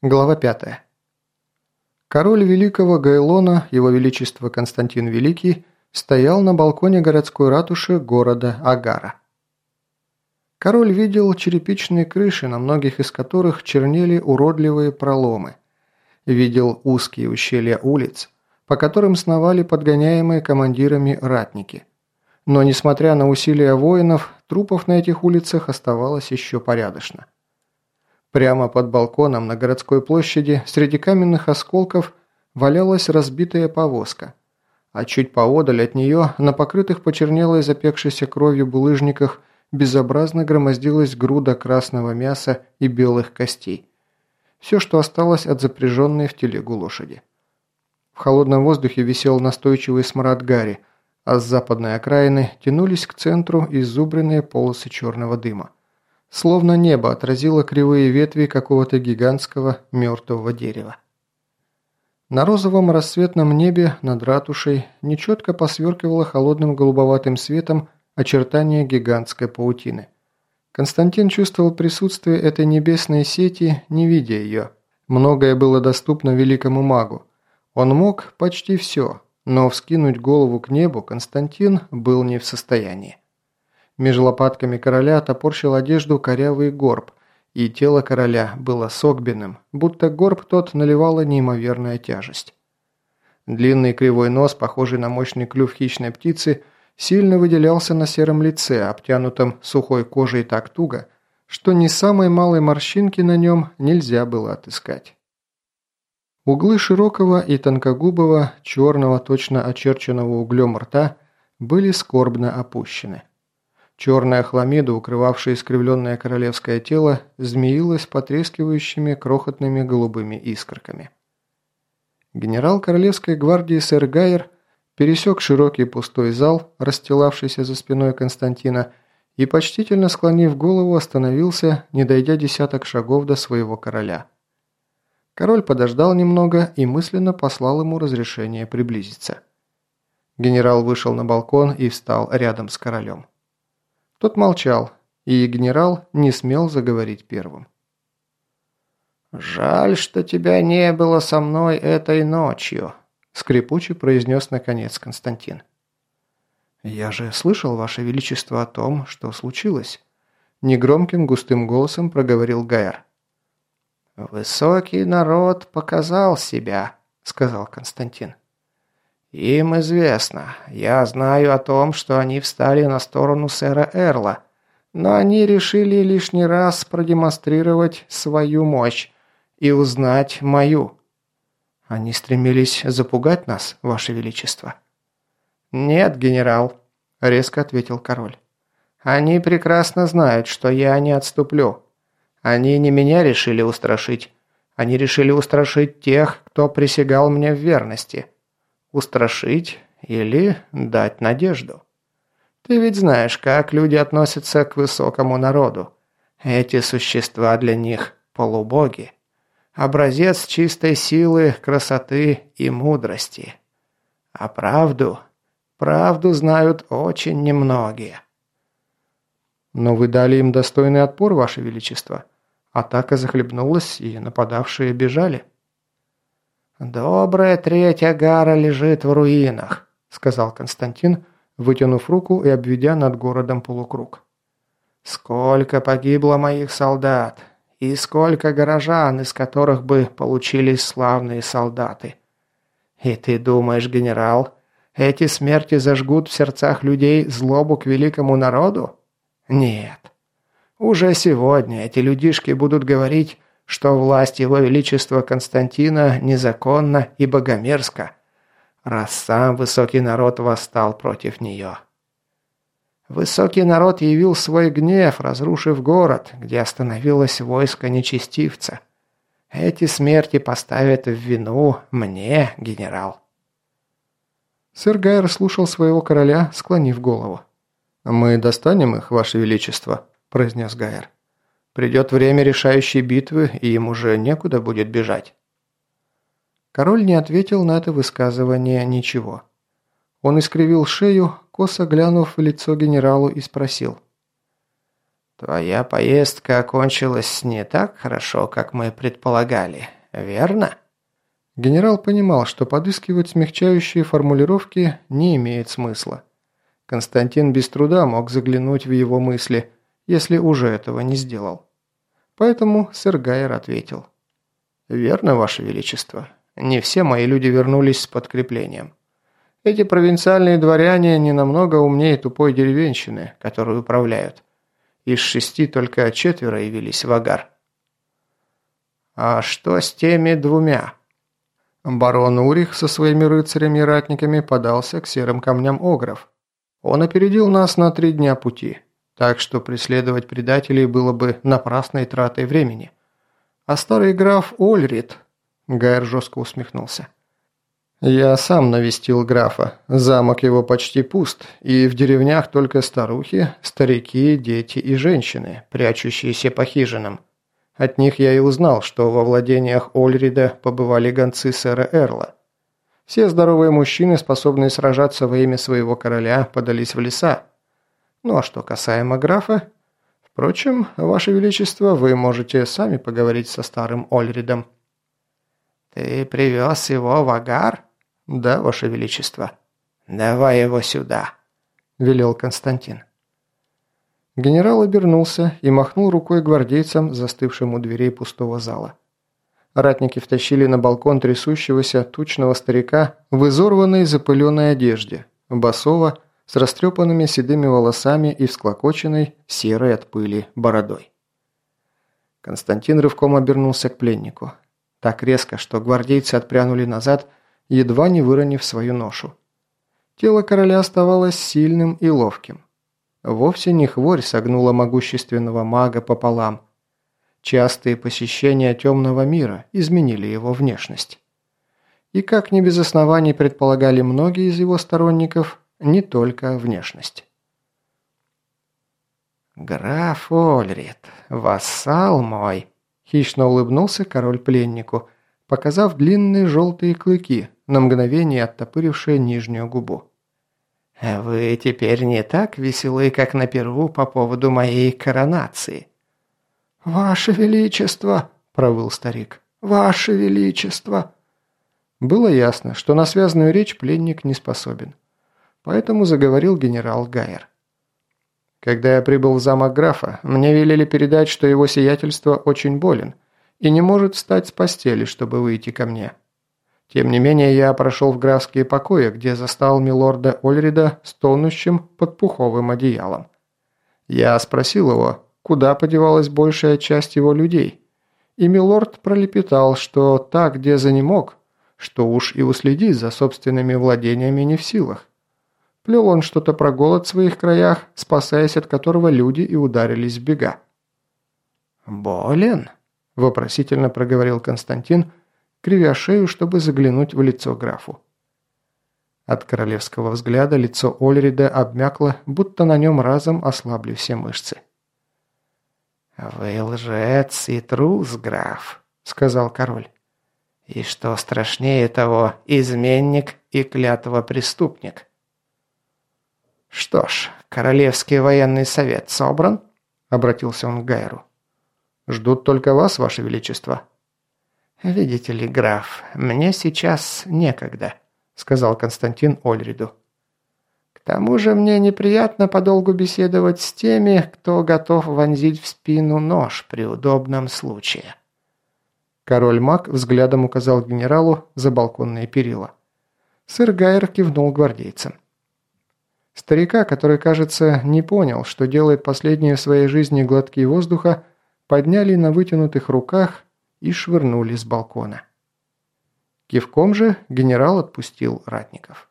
Глава 5. Король Великого Гайлона, его величество Константин Великий, стоял на балконе городской ратуши города Агара. Король видел черепичные крыши, на многих из которых чернели уродливые проломы. Видел узкие ущелья улиц, по которым сновали подгоняемые командирами ратники. Но, несмотря на усилия воинов, трупов на этих улицах оставалось еще порядочно. Прямо под балконом на городской площади среди каменных осколков валялась разбитая повозка, а чуть поодаль от нее на покрытых почернелой запекшейся кровью булыжниках безобразно громоздилась груда красного мяса и белых костей. Все, что осталось от запряженной в телегу лошади. В холодном воздухе висел настойчивый смрад гари, а с западной окраины тянулись к центру изубренные полосы черного дыма. Словно небо отразило кривые ветви какого-то гигантского мертвого дерева. На розовом рассветном небе над ратушей нечетко посверкивало холодным голубоватым светом очертания гигантской паутины. Константин чувствовал присутствие этой небесной сети, не видя ее. Многое было доступно великому магу. Он мог почти все, но вскинуть голову к небу Константин был не в состоянии. Меж лопатками короля топорщил одежду корявый горб, и тело короля было согбенным, будто горб тот наливала неимоверная тяжесть. Длинный кривой нос, похожий на мощный клюв хищной птицы, сильно выделялся на сером лице, обтянутом сухой кожей так туго, что ни самой малой морщинки на нем нельзя было отыскать. Углы широкого и тонкогубого, черного, точно очерченного углем рта были скорбно опущены. Черная хламида, укрывавшая искривленное королевское тело, змеилась потрескивающими крохотными голубыми искорками. Генерал Королевской гвардии сэр Гайер пересек широкий пустой зал, расстилавшийся за спиной Константина, и, почтительно склонив голову, остановился, не дойдя десяток шагов до своего короля. Король подождал немного и мысленно послал ему разрешение приблизиться. Генерал вышел на балкон и встал рядом с королем. Тот молчал, и генерал не смел заговорить первым. «Жаль, что тебя не было со мной этой ночью», – скрипуче произнес наконец Константин. «Я же слышал, Ваше Величество, о том, что случилось», – негромким густым голосом проговорил Гайер. «Высокий народ показал себя», – сказал Константин. «Им известно. Я знаю о том, что они встали на сторону сэра Эрла, но они решили лишний раз продемонстрировать свою мощь и узнать мою». «Они стремились запугать нас, Ваше Величество?» «Нет, генерал», – резко ответил король. «Они прекрасно знают, что я не отступлю. Они не меня решили устрашить. Они решили устрашить тех, кто присягал мне в верности» устрашить или дать надежду. Ты ведь знаешь, как люди относятся к высокому народу. Эти существа для них полубоги. Образец чистой силы, красоты и мудрости. А правду, правду знают очень немногие. Но вы дали им достойный отпор, Ваше Величество. Атака захлебнулась, и нападавшие бежали. «Добрая треть Агара лежит в руинах», – сказал Константин, вытянув руку и обведя над городом полукруг. «Сколько погибло моих солдат, и сколько горожан, из которых бы получились славные солдаты. И ты думаешь, генерал, эти смерти зажгут в сердцах людей злобу к великому народу? Нет. Уже сегодня эти людишки будут говорить что власть его величества Константина незаконна и богомерзка, раз сам высокий народ восстал против нее. Высокий народ явил свой гнев, разрушив город, где остановилось войско нечестивца. Эти смерти поставят в вину мне, генерал. Сэр Гайер слушал своего короля, склонив голову. «Мы достанем их, ваше величество», – произнес Гайер. Придет время решающей битвы, и им уже некуда будет бежать». Король не ответил на это высказывание ничего. Он искривил шею, косо глянув в лицо генералу и спросил. твоя поездка окончилась не так хорошо, как мы предполагали, верно?» Генерал понимал, что подыскивать смягчающие формулировки не имеет смысла. Константин без труда мог заглянуть в его мысли, если уже этого не сделал. Поэтому сэр Гайер ответил. «Верно, Ваше Величество. Не все мои люди вернулись с подкреплением. Эти провинциальные дворяне не намного умнее тупой деревенщины, которую управляют. Из шести только четверо явились в Агар». «А что с теми двумя?» Барон Урих со своими рыцарями и ратниками подался к серым камням Огров. Он опередил нас на три дня пути, так что преследовать предателей было бы напрасной тратой времени. А старый граф Ольрид... Гайер жестко усмехнулся. «Я сам навестил графа. Замок его почти пуст, и в деревнях только старухи, старики, дети и женщины, прячущиеся по хижинам. От них я и узнал, что во владениях Ольрида побывали гонцы сэра Эрла. Все здоровые мужчины, способные сражаться во имя своего короля, подались в леса. Ну а что касаемо графа... Впрочем, Ваше Величество, вы можете сами поговорить со старым Ольридом. «Ты привез его в Агар?» «Да, Ваше Величество». «Давай его сюда», – велел Константин. Генерал обернулся и махнул рукой гвардейцам, застывшим у дверей пустого зала. Ратники втащили на балкон трясущегося тучного старика в изорванной запыленной одежде, басово, с растрепанными седыми волосами и всклокоченной, серой от пыли, бородой. Константин рывком обернулся к пленнику. Так резко, что гвардейцы отпрянули назад, едва не выронив свою ношу. Тело короля оставалось сильным и ловким. Вовсе не хворь согнула могущественного мага пополам – Частые посещения темного мира изменили его внешность. И как не без оснований предполагали многие из его сторонников, не только внешность. «Граф Ольрид, вассал мой!» – хищно улыбнулся король пленнику, показав длинные желтые клыки, на мгновение оттопырившие нижнюю губу. «Вы теперь не так веселы, как на перву по поводу моей коронации. «Ваше Величество!» – провыл старик. «Ваше Величество!» Было ясно, что на связанную речь пленник не способен. Поэтому заговорил генерал Гайер. «Когда я прибыл в замок графа, мне велели передать, что его сиятельство очень болен и не может встать с постели, чтобы выйти ко мне. Тем не менее, я прошел в графские покои, где застал милорда Ольрида стонущим под пуховым одеялом. Я спросил его, куда подевалась большая часть его людей. И Милорд пролепетал, что так, где занемог, что уж и уследить за собственными владениями не в силах. Плел он что-то про голод в своих краях, спасаясь от которого люди и ударились в бега. «Болен?» – вопросительно проговорил Константин, кривя шею, чтобы заглянуть в лицо графу. От королевского взгляда лицо Ольрида обмякло, будто на нем разом ослабли все мышцы. «Вы лжец и трус, граф», — сказал король. «И что страшнее того, изменник и клятва преступник». «Что ж, Королевский военный совет собран?» — обратился он к Гайру. «Ждут только вас, ваше величество». «Видите ли, граф, мне сейчас некогда», — сказал Константин Ольриду тому же мне неприятно подолгу беседовать с теми, кто готов вонзить в спину нож при удобном случае». Король Мак взглядом указал генералу за балконные перила. Сэр Гайер кивнул гвардейцам. Старика, который, кажется, не понял, что делает последние в своей жизни глотки воздуха, подняли на вытянутых руках и швырнули с балкона. Кивком же генерал отпустил ратников.